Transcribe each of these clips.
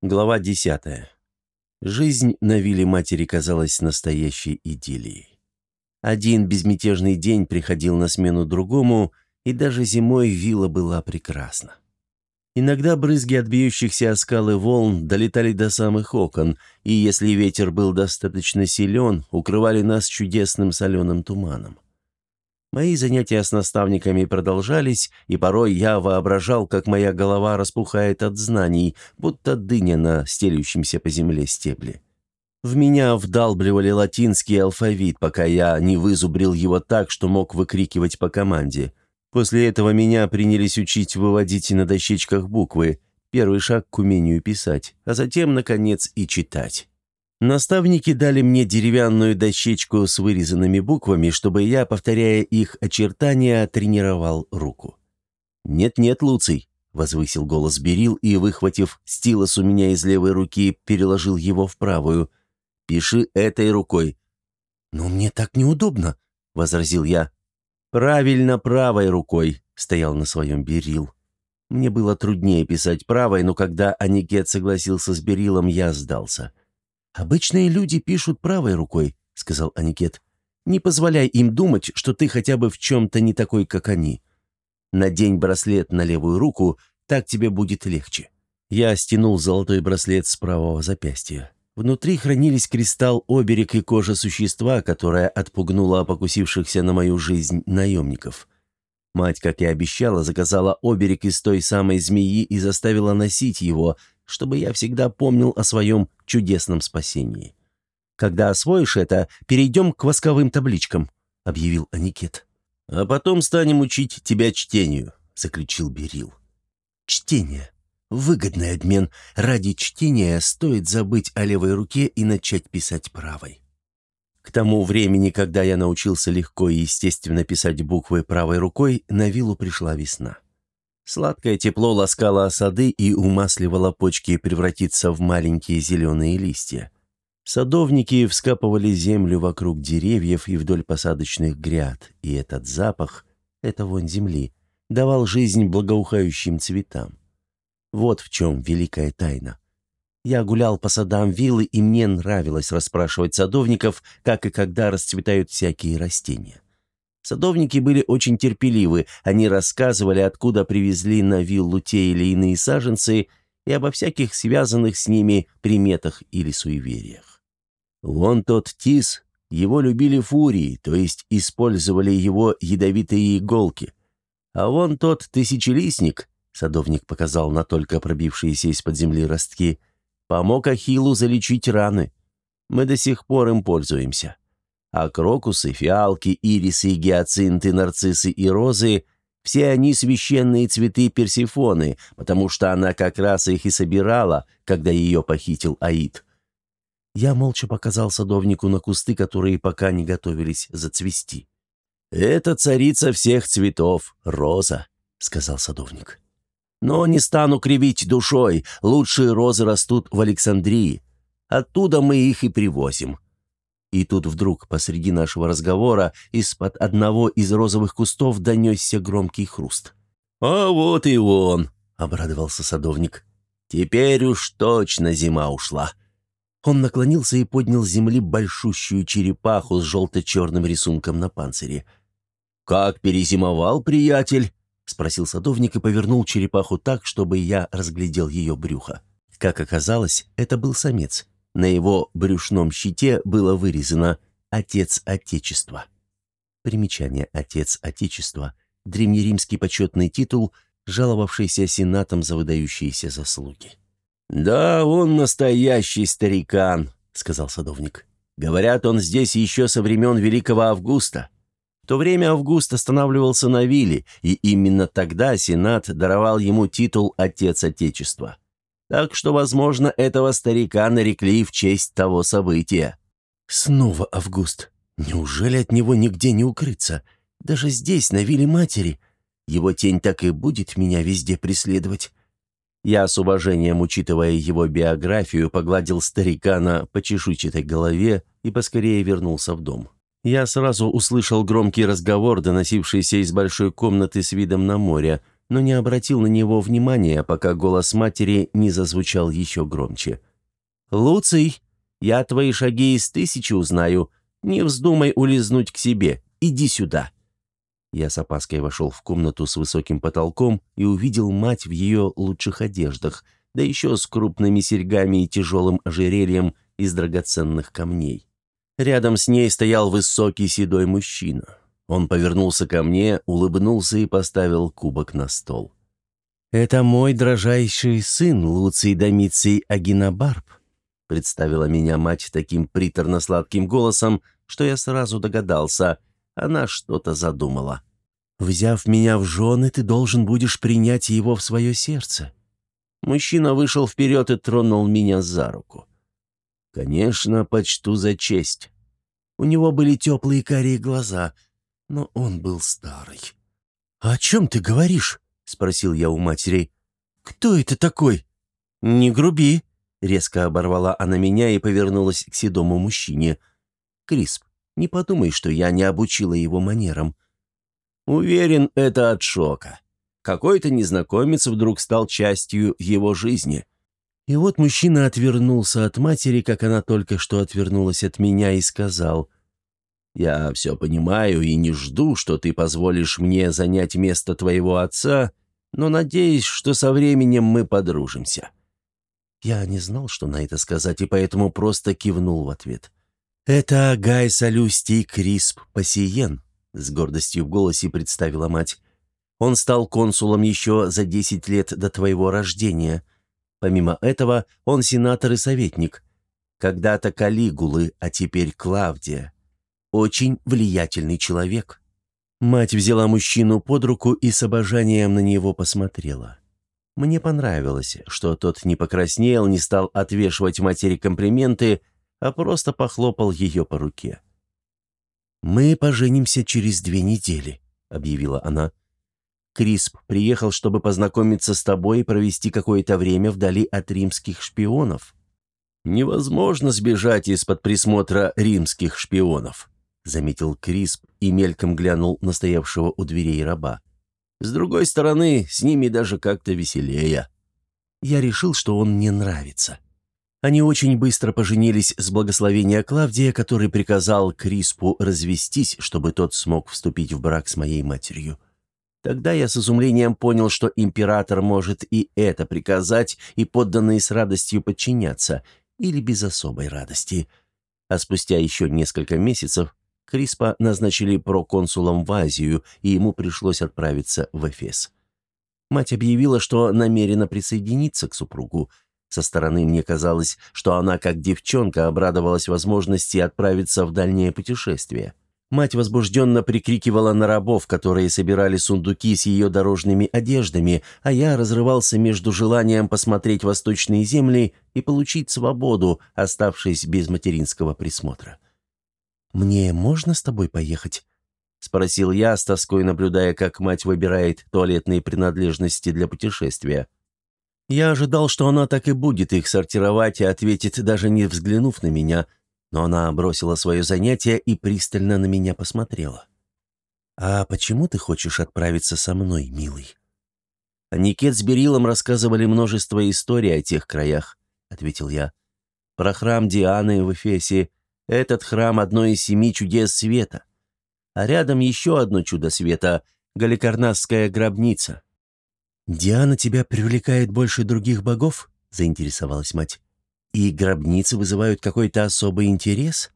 Глава 10. Жизнь на вилле матери казалась настоящей идиллией. Один безмятежный день приходил на смену другому, и даже зимой вилла была прекрасна. Иногда брызги от о скалы волн долетали до самых окон, и если ветер был достаточно силен, укрывали нас чудесным соленым туманом. Мои занятия с наставниками продолжались, и порой я воображал, как моя голова распухает от знаний, будто дыня на стелющемся по земле стебле. В меня вдалбливали латинский алфавит, пока я не вызубрил его так, что мог выкрикивать по команде. После этого меня принялись учить выводить на дощечках буквы, первый шаг к умению писать, а затем, наконец, и читать. Наставники дали мне деревянную дощечку с вырезанными буквами, чтобы я, повторяя их очертания, тренировал руку. «Нет-нет, Луций», — возвысил голос Берил и, выхватив стилус у меня из левой руки, переложил его в правую. «Пиши этой рукой». «Но мне так неудобно», — возразил я. «Правильно, правой рукой», — стоял на своем Берил. Мне было труднее писать правой, но когда Аникет согласился с Берилом, я сдался. «Обычные люди пишут правой рукой», — сказал Аникет. «Не позволяй им думать, что ты хотя бы в чем-то не такой, как они. Надень браслет на левую руку, так тебе будет легче». Я стянул золотой браслет с правого запястья. Внутри хранились кристалл, оберег и кожа существа, которое отпугнуло покусившихся на мою жизнь наемников. Мать, как и обещала, заказала оберег из той самой змеи и заставила носить его, чтобы я всегда помнил о своем чудесном спасении. «Когда освоишь это, перейдем к восковым табличкам», — объявил Аникет. «А потом станем учить тебя чтению», — заключил Берил. «Чтение. Выгодный обмен. Ради чтения стоит забыть о левой руке и начать писать правой». К тому времени, когда я научился легко и естественно писать буквы правой рукой, на виллу пришла весна. Сладкое тепло ласкало осады и умасливало почки превратиться в маленькие зеленые листья. Садовники вскапывали землю вокруг деревьев и вдоль посадочных гряд, и этот запах, эта вонь земли, давал жизнь благоухающим цветам. Вот в чем великая тайна. Я гулял по садам виллы, и мне нравилось расспрашивать садовников, как и когда расцветают всякие растения. Садовники были очень терпеливы, они рассказывали, откуда привезли на виллу те или иные саженцы и обо всяких связанных с ними приметах или суевериях. Вон тот тис, его любили фурии, то есть использовали его ядовитые иголки. А вон тот тысячелистник, садовник показал на только пробившиеся из-под земли ростки, помог Ахиллу залечить раны. Мы до сих пор им пользуемся. А крокусы, фиалки, ирисы, гиацинты, нарциссы и розы – все они священные цветы Персифоны, потому что она как раз их и собирала, когда ее похитил Аид. Я молча показал садовнику на кусты, которые пока не готовились зацвести. «Это царица всех цветов, роза», — сказал садовник. «Но не стану кривить душой, лучшие розы растут в Александрии. Оттуда мы их и привозим. И тут вдруг посреди нашего разговора из-под одного из розовых кустов донесся громкий хруст. «А вот и он!» — обрадовался садовник. «Теперь уж точно зима ушла». Он наклонился и поднял с земли большущую черепаху с желто-черным рисунком на панцире. «Как перезимовал, приятель?» — спросил садовник и повернул черепаху так, чтобы я разглядел ее брюхо. Как оказалось, это был самец. На его брюшном щите было вырезано «Отец Отечества». Примечание «Отец Отечества» – древнеримский почетный титул, жаловавшийся сенатом за выдающиеся заслуги. «Да, он настоящий старикан», — сказал садовник. «Говорят, он здесь еще со времен Великого Августа». В то время Август останавливался на вилле, и именно тогда Сенат даровал ему титул «Отец Отечества». Так что, возможно, этого старика нарекли в честь того события. Снова Август. Неужели от него нигде не укрыться? Даже здесь, на вилле матери. Его тень так и будет меня везде преследовать. Я с уважением, учитывая его биографию, погладил старикана по чешуйчатой голове и поскорее вернулся в дом. Я сразу услышал громкий разговор, доносившийся из большой комнаты с видом на море, но не обратил на него внимания, пока голос матери не зазвучал еще громче. «Луций, я твои шаги из тысячи узнаю. Не вздумай улизнуть к себе. Иди сюда». Я с опаской вошел в комнату с высоким потолком и увидел мать в ее лучших одеждах, да еще с крупными серьгами и тяжелым ожерельем из драгоценных камней. Рядом с ней стоял высокий седой мужчина. Он повернулся ко мне, улыбнулся и поставил кубок на стол. «Это мой дрожайший сын Луций Домиций Агинабарб», представила меня мать таким приторно-сладким голосом, что я сразу догадался, она что-то задумала. «Взяв меня в жены, ты должен будешь принять его в свое сердце». Мужчина вышел вперед и тронул меня за руку. «Конечно, почту за честь». У него были теплые карие глаза — но он был старый. «О чем ты говоришь?» — спросил я у матери. «Кто это такой?» «Не груби!» — резко оборвала она меня и повернулась к седому мужчине. «Крисп, не подумай, что я не обучила его манерам». «Уверен, это от шока. Какой-то незнакомец вдруг стал частью его жизни». И вот мужчина отвернулся от матери, как она только что отвернулась от меня, и сказал — я все понимаю и не жду, что ты позволишь мне занять место твоего отца, но надеюсь, что со временем мы подружимся». Я не знал, что на это сказать, и поэтому просто кивнул в ответ. «Это Гай Салюстий Крисп Пассиен», — с гордостью в голосе представила мать. «Он стал консулом еще за десять лет до твоего рождения. Помимо этого, он сенатор и советник. Когда-то Калигулы, а теперь Клавдия очень влиятельный человек». Мать взяла мужчину под руку и с обожанием на него посмотрела. Мне понравилось, что тот не покраснел, не стал отвешивать матери комплименты, а просто похлопал ее по руке. «Мы поженимся через две недели», — объявила она. «Крисп приехал, чтобы познакомиться с тобой и провести какое-то время вдали от римских шпионов». «Невозможно сбежать из-под присмотра римских шпионов», заметил Крисп и мельком глянул на стоявшего у дверей раба. «С другой стороны, с ними даже как-то веселее». Я решил, что он мне нравится. Они очень быстро поженились с благословения Клавдия, который приказал Криспу развестись, чтобы тот смог вступить в брак с моей матерью. Тогда я с изумлением понял, что император может и это приказать, и подданные с радостью подчиняться, или без особой радости. А спустя еще несколько месяцев Криспа назначили проконсулом в Азию, и ему пришлось отправиться в Эфес. Мать объявила, что намерена присоединиться к супругу. Со стороны мне казалось, что она, как девчонка, обрадовалась возможности отправиться в дальнее путешествие. Мать возбужденно прикрикивала на рабов, которые собирали сундуки с ее дорожными одеждами, а я разрывался между желанием посмотреть восточные земли и получить свободу, оставшись без материнского присмотра. «Мне можно с тобой поехать?» — спросил я, с тоской наблюдая, как мать выбирает туалетные принадлежности для путешествия. Я ожидал, что она так и будет их сортировать и ответит, даже не взглянув на меня, но она бросила свое занятие и пристально на меня посмотрела. «А почему ты хочешь отправиться со мной, милый?» «Никет с Берилом рассказывали множество историй о тех краях», — ответил я. «Про храм Дианы в Эфесе, этот храм – одно из семи чудес света. А рядом еще одно чудо света – Галикарнасская гробница. «Диана тебя привлекает больше других богов?» – заинтересовалась мать. «И гробницы вызывают какой-то особый интерес?»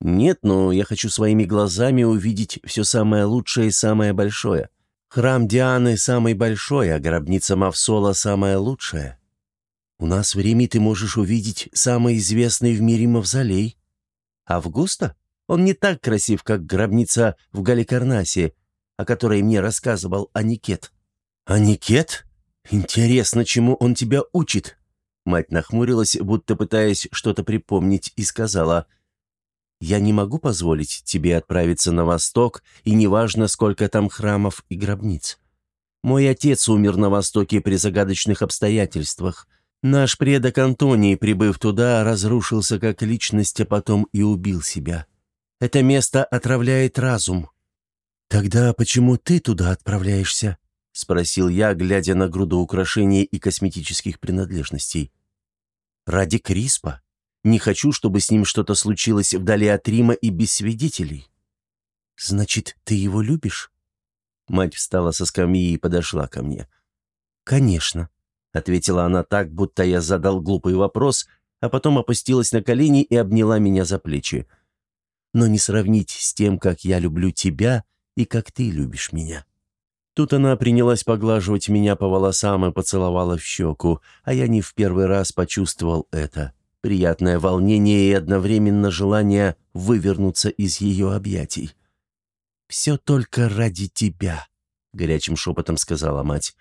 «Нет, но я хочу своими глазами увидеть все самое лучшее и самое большое. Храм Дианы самый большой, а гробница Мавсола самая лучшая. У нас в Риме ты можешь увидеть самый известный в мире мавзолей. Августа? Он не так красив, как гробница в Галикарнасе, о которой мне рассказывал Аникет». «Аникет? Интересно, чему он тебя учит?» Мать нахмурилась, будто пытаясь что-то припомнить, и сказала, «Я не могу позволить тебе отправиться на восток, и неважно, сколько там храмов и гробниц. Мой отец умер на востоке при загадочных обстоятельствах. Наш предок Антоний, прибыв туда, разрушился как личность, а потом и убил себя. Это место отравляет разум. Тогда почему ты туда отправляешься? спросил я, глядя на груду украшений и косметических принадлежностей. «Ради Криспа. Не хочу, чтобы с ним что-то случилось вдали от Рима и без свидетелей». «Значит, ты его любишь?» Мать встала со скамьи и подошла ко мне. «Конечно», — ответила она так, будто я задал глупый вопрос, а потом опустилась на колени и обняла меня за плечи. «Но не сравнить с тем, как я люблю тебя и как ты любишь меня». Тут она принялась поглаживать меня по волосам и поцеловала в щеку, а я не в первый раз почувствовал это. Приятное волнение и одновременно желание вывернуться из ее объятий. «Все только ради тебя», — горячим шепотом сказала мать.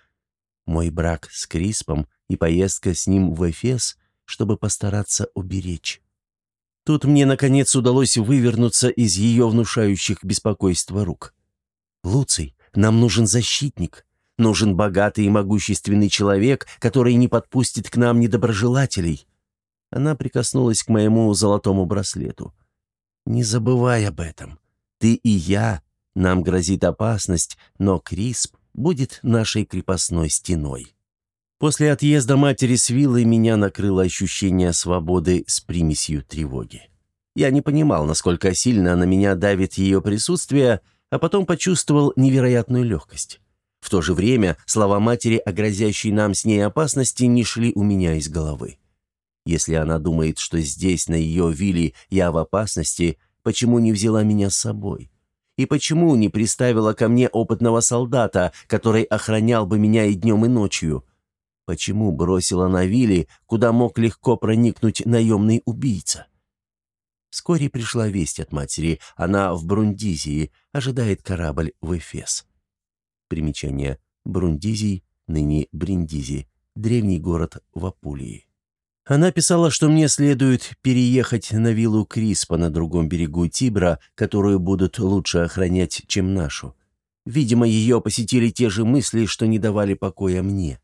«Мой брак с Криспом и поездка с ним в Эфес, чтобы постараться уберечь». Тут мне, наконец, удалось вывернуться из ее внушающих беспокойства рук. «Луций, нам нужен защитник. Нужен богатый и могущественный человек, который не подпустит к нам недоброжелателей». Она прикоснулась к моему золотому браслету. «Не забывай об этом. Ты и я. Нам грозит опасность, но Крисп будет нашей крепостной стеной». После отъезда матери с виллы меня накрыло ощущение свободы с примесью тревоги. Я не понимал, насколько сильно на меня давит ее присутствие, а потом почувствовал невероятную легкость. В то же время слова матери о грозящей нам с ней опасности не шли у меня из головы. Если она думает, что здесь, на ее вилле, я в опасности, почему не взяла меня с собой? И почему не приставила ко мне опытного солдата, который охранял бы меня и днем, и ночью? Почему бросила на вилле, куда мог легко проникнуть наемный убийца? Вскоре пришла весть от матери. Она в Брундизии, ожидает корабль в Эфес. Примечание. Брундизий, ныне Бриндизи, древний город в Апулии. Она писала, что мне следует переехать на виллу Криспа на другом берегу Тибра, которую будут лучше охранять, чем нашу. Видимо, ее посетили те же мысли, что не давали покоя мне.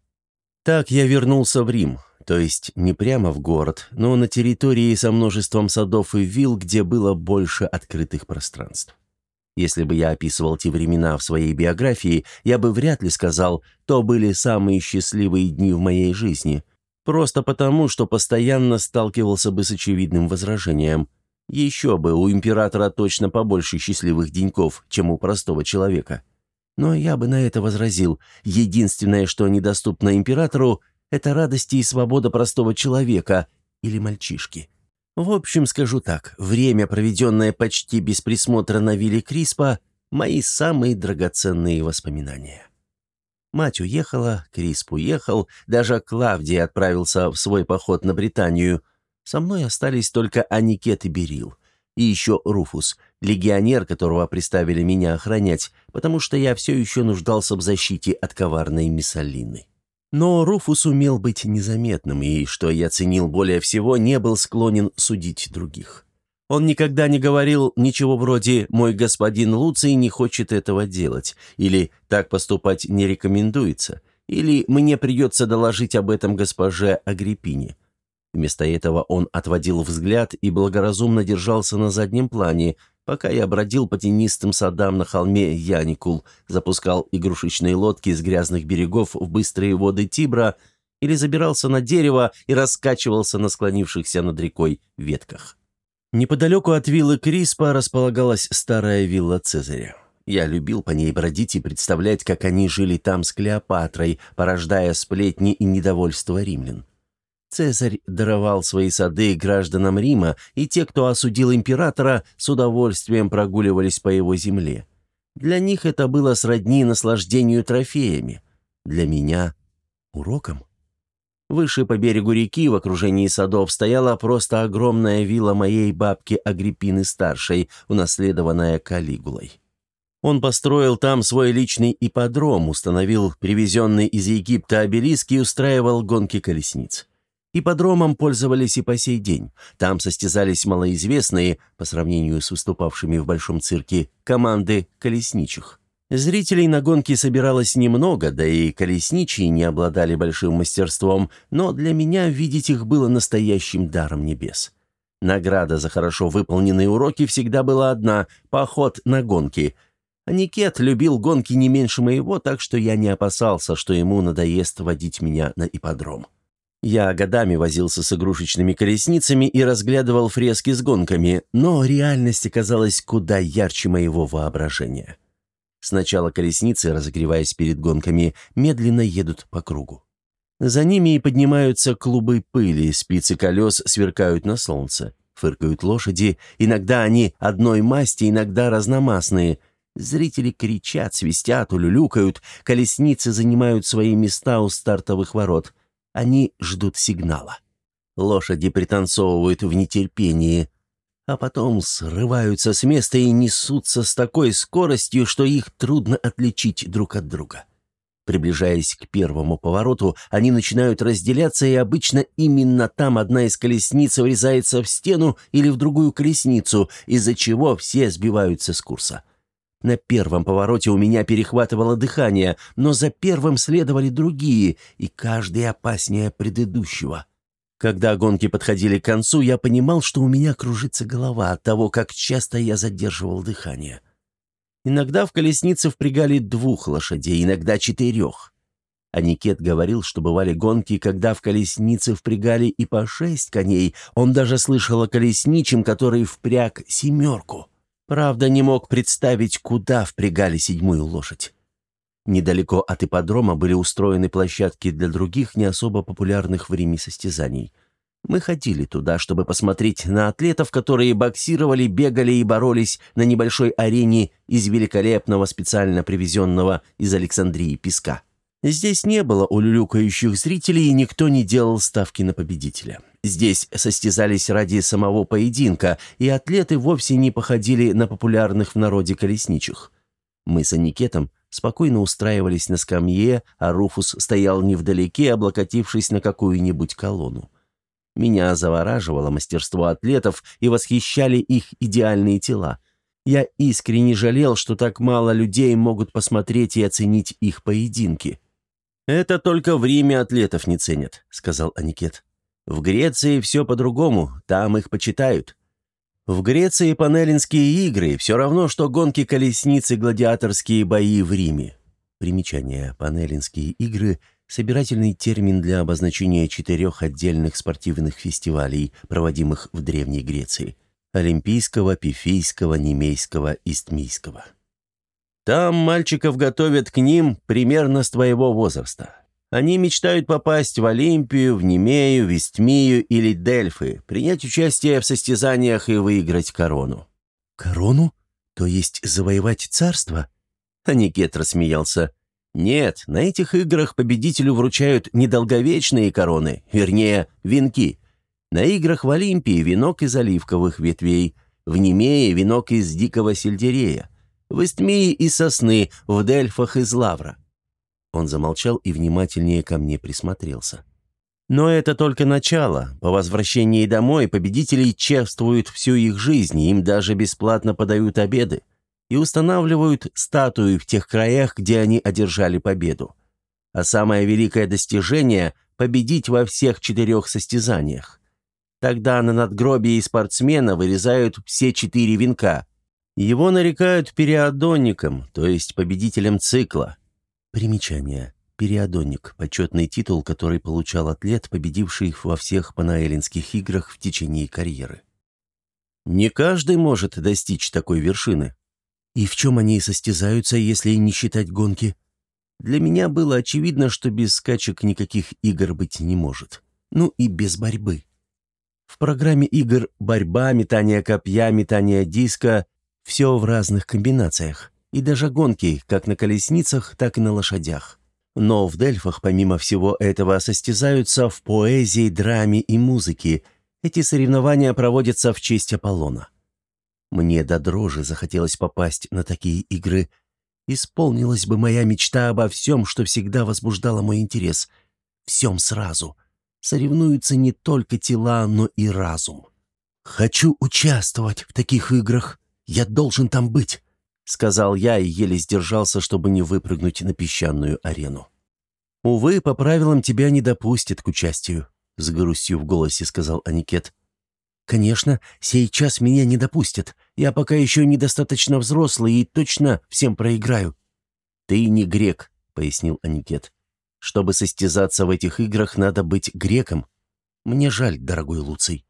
Так я вернулся в Рим, то есть не прямо в город, но на территории со множеством садов и вилл, где было больше открытых пространств. Если бы я описывал те времена в своей биографии, я бы вряд ли сказал, то были самые счастливые дни в моей жизни, просто потому, что постоянно сталкивался бы с очевидным возражением. Еще бы, у императора точно побольше счастливых деньков, чем у простого человека. Но я бы на это возразил. Единственное, что недоступно императору – это радости и свобода простого человека или мальчишки. В общем, скажу так, время, проведенное почти без присмотра на вилле Криспа, мои самые драгоценные воспоминания. Мать уехала, Крисп уехал, даже Клавдий отправился в свой поход на Британию. Со мной остались только Аникет и Берил. И еще Руфус, легионер, которого приставили меня охранять, потому что я все еще нуждался в защите от коварной Миссалины. Но Руфус умел быть незаметным и, что я ценил более всего, не был склонен судить других. Он никогда не говорил ничего вроде «мой господин Луций не хочет этого делать» или «так поступать не рекомендуется» или «мне придется доложить об этом госпоже Агриппине». Вместо этого он отводил взгляд и благоразумно держался на заднем плане, пока я бродил по тенистым садам на холме Яникул, запускал игрушечные лодки с грязных берегов в быстрые воды Тибра или забирался на дерево и раскачивался на склонившихся над рекой ветках. Неподалеку от виллы Криспа располагалась старая вилла Цезаря. Я любил по ней бродить и представлять, как они жили там с Клеопатрой, порождая сплетни и недовольство римлян. Цезарь даровал свои сады гражданам Рима, и те, кто осудил императора, с удовольствием прогуливались по его земле. Для них это было сродни наслаждению трофеями. Для меня — уроком. Выше по берегу реки, в окружении садов, стояла просто огромная вилла моей бабки Агриппины-старшей, унаследованная Калигулой. Он построил там свой личный ипподром, установил привезенный из Египта обелиск и устраивал гонки колесниц. Ипподромом пользовались и по сей день. Там состязались малоизвестные, по сравнению с выступавшими в Большом цирке, команды колесничих. Зрителей на гонке собиралось немного, да и колесничие не обладали большим мастерством, но для меня видеть их было настоящим даром небес. Награда за хорошо выполненные уроки всегда была одна – поход на гонки. Аникет любил гонки не меньше моего, так что я не опасался, что ему надоест водить меня на ипподром. Я годами возился с игрушечными колесницами и разглядывал фрески с гонками, но реальность оказалась куда ярче моего воображения. Сначала колесницы, разогреваясь перед гонками, медленно едут по кругу. За ними и поднимаются клубы пыли, спицы колес сверкают на солнце, фыркают лошади, иногда они одной масти, иногда разномастные. Зрители кричат, свистят, улюлюкают, колесницы занимают свои места у стартовых ворот – они ждут сигнала. Лошади пританцовывают в нетерпении, а потом срываются с места и несутся с такой скоростью, что их трудно отличить друг от друга. Приближаясь к первому повороту, они начинают разделяться, и обычно именно там одна из колесниц врезается в стену или в другую колесницу, из-за чего все сбиваются с курса. На первом повороте у меня перехватывало дыхание, но за первым следовали другие, и каждый опаснее предыдущего. Когда гонки подходили к концу, я понимал, что у меня кружится голова от того, как часто я задерживал дыхание. Иногда в колеснице впрягали двух лошадей, иногда четырех. Аникет говорил, что бывали гонки, когда в колеснице впрягали и по шесть коней. Он даже слышал о колесничем, который впряг семерку. Правда, не мог представить, куда впрягали седьмую лошадь. Недалеко от ипподрома были устроены площадки для других не особо популярных в Риме состязаний. Мы ходили туда, чтобы посмотреть на атлетов, которые боксировали, бегали и боролись на небольшой арене из великолепного специально привезенного из Александрии песка. Здесь не было улюлюкающих зрителей, и никто не делал ставки на победителя. Здесь состязались ради самого поединка, и атлеты вовсе не походили на популярных в народе колесничих. Мы с Аникетом спокойно устраивались на скамье, а Руфус стоял невдалеке, облокотившись на какую-нибудь колонну. Меня завораживало мастерство атлетов и восхищали их идеальные тела. Я искренне жалел, что так мало людей могут посмотреть и оценить их поединки. «Это только в Риме атлетов не ценят», — сказал Аникет. В Греции все по-другому, там их почитают. В Греции панелинские игры все равно, что гонки колесниц и гладиаторские бои в Риме. Примечание. Панелинские игры – собирательный термин для обозначения четырех отдельных спортивных фестивалей, проводимых в Древней Греции – Олимпийского, Пифийского, Немейского, Истмийского. Там мальчиков готовят к ним примерно с твоего возраста. Они мечтают попасть в Олимпию, в Немею, в Истмию или Дельфы, принять участие в состязаниях и выиграть корону». «Корону? То есть завоевать царство?» Аникет рассмеялся. «Нет, на этих играх победителю вручают недолговечные короны, вернее, венки. На играх в Олимпии венок из оливковых ветвей, в Немее венок из дикого сельдерея, в Истмии из сосны, в Дельфах из лавра. Он замолчал и внимательнее ко мне присмотрелся. Но это только начало. По возвращении домой победителей чествуют всю их жизнь, им даже бесплатно подают обеды и устанавливают статуи в тех краях, где они одержали победу. А самое великое достижение – победить во всех четырех состязаниях. Тогда на надгробии спортсмена вырезают все четыре венка. Его нарекают периодонником, то есть победителем цикла – Примечание. Периодонник – почетный титул, который получал атлет, победивший во всех панаэлинских играх в течение карьеры. Не каждый может достичь такой вершины. И в чем они состязаются, если не считать гонки? Для меня было очевидно, что без скачек никаких игр быть не может. Ну и без борьбы. В программе игр борьба, метание копья, метание диска – все в разных комбинациях и даже гонки, как на колесницах, так и на лошадях. Но в Дельфах, помимо всего этого, состязаются в поэзии, драме и музыке. Эти соревнования проводятся в честь Аполлона. Мне до дрожи захотелось попасть на такие игры. Исполнилась бы моя мечта обо всем, что всегда возбуждало мой интерес. Всем сразу. Соревнуются не только тела, но и разум. «Хочу участвовать в таких играх. Я должен там быть. — сказал я и еле сдержался, чтобы не выпрыгнуть на песчаную арену. «Увы, по правилам тебя не допустят к участию», — с грустью в голосе сказал Аникет. «Конечно, сейчас меня не допустят. Я пока еще недостаточно взрослый и точно всем проиграю». «Ты не грек», — пояснил Аникет. «Чтобы состязаться в этих играх, надо быть греком. Мне жаль, дорогой Луций».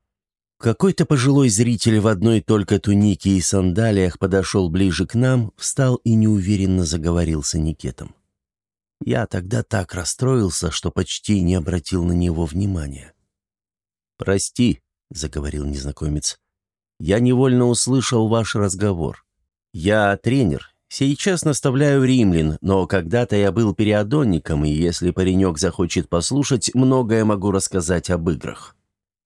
Какой-то пожилой зритель в одной только тунике и сандалиях подошел ближе к нам, встал и неуверенно заговорил с Аникетом. Я тогда так расстроился, что почти не обратил на него внимания. «Прости», — заговорил незнакомец, — «я невольно услышал ваш разговор. Я тренер, сейчас наставляю римлян, но когда-то я был периодонником, и если паренек захочет послушать, многое могу рассказать об играх».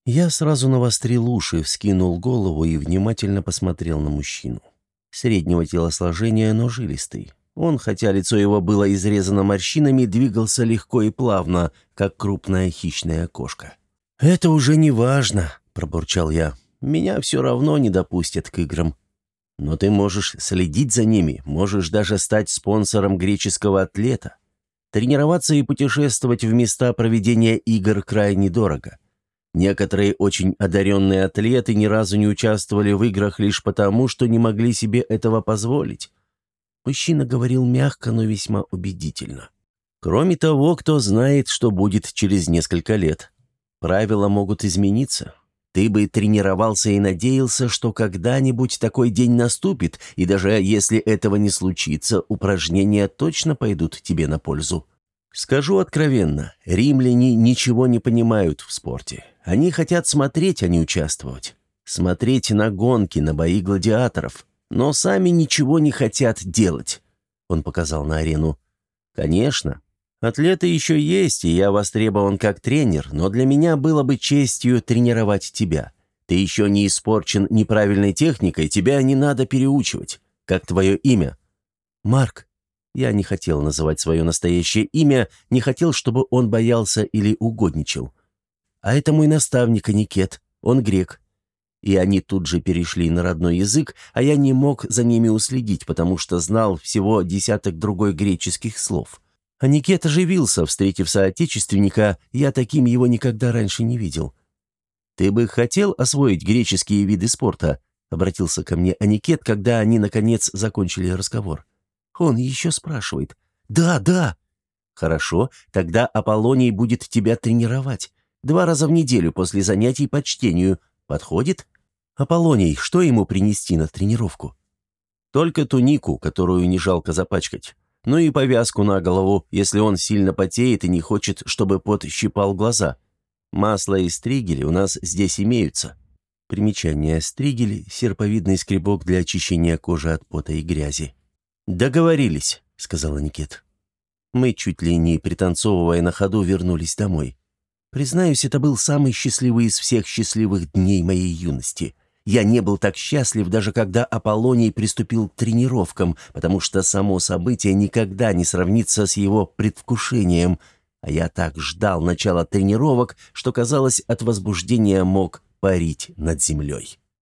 Я сразу навострил уши, вскинул голову и внимательно посмотрел на мужчину. Среднего телосложения, но жилистый. Он, хотя лицо его было изрезано морщинами, двигался легко и плавно, как крупная хищная кошка. «Это уже не важно», — пробурчал я. «Меня все равно не допустят к играм. Но ты можешь следить за ними, можешь даже стать спонсором греческого атлета. Тренироваться и путешествовать в места проведения игр крайне дорого. Некоторые очень одаренные атлеты ни разу не участвовали в играх лишь потому, что не могли себе этого позволить. Мужчина говорил мягко, но весьма убедительно. Кроме того, кто знает, что будет через несколько лет. Правила могут измениться. Ты бы тренировался и надеялся, что когда-нибудь такой день наступит, и даже если этого не случится, упражнения точно пойдут тебе на пользу. Скажу откровенно, римляне ничего не понимают в спорте. Они хотят смотреть, а не участвовать. Смотреть на гонки, на бои гладиаторов но сами ничего не хотят делать», — он показал на арену. «Конечно. Атлеты еще есть, и я востребован как тренер, но для меня было бы честью тренировать тебя. Ты еще не испорчен неправильной техникой, тебя не надо переучивать. Как твое имя?» «Марк». Я не хотел называть свое настоящее имя, не хотел, чтобы он боялся или угодничал. «А это мой наставник Аникет, он грек, и они тут же перешли на родной язык, а я не мог за ними уследить, потому что знал всего десяток другой греческих слов. А Никет оживился, встретив соотечественника, я таким его никогда раньше не видел. «Ты бы хотел освоить греческие виды спорта?» — обратился ко мне Аникет, когда они, наконец, закончили разговор. Он еще спрашивает. «Да, да». «Хорошо, тогда Аполлоний будет тебя тренировать. Два раза в неделю после занятий по чтению. Подходит? Аполлоний, что ему принести на тренировку? Только тунику, которую не жалко запачкать. Ну и повязку на голову, если он сильно потеет и не хочет, чтобы пот щипал глаза. Масло и стригели у нас здесь имеются. Примечание стригель – серповидный скребок для очищения кожи от пота и грязи. «Договорились», — сказала Никит. Мы, чуть ли не пританцовывая на ходу, вернулись домой. Признаюсь, это был самый счастливый из всех счастливых дней моей юности. Я не был так счастлив, даже когда Аполлоний приступил к тренировкам, потому что само событие никогда не сравнится с его предвкушением, а я так ждал начала тренировок, что, казалось, от возбуждения мог парить над землей.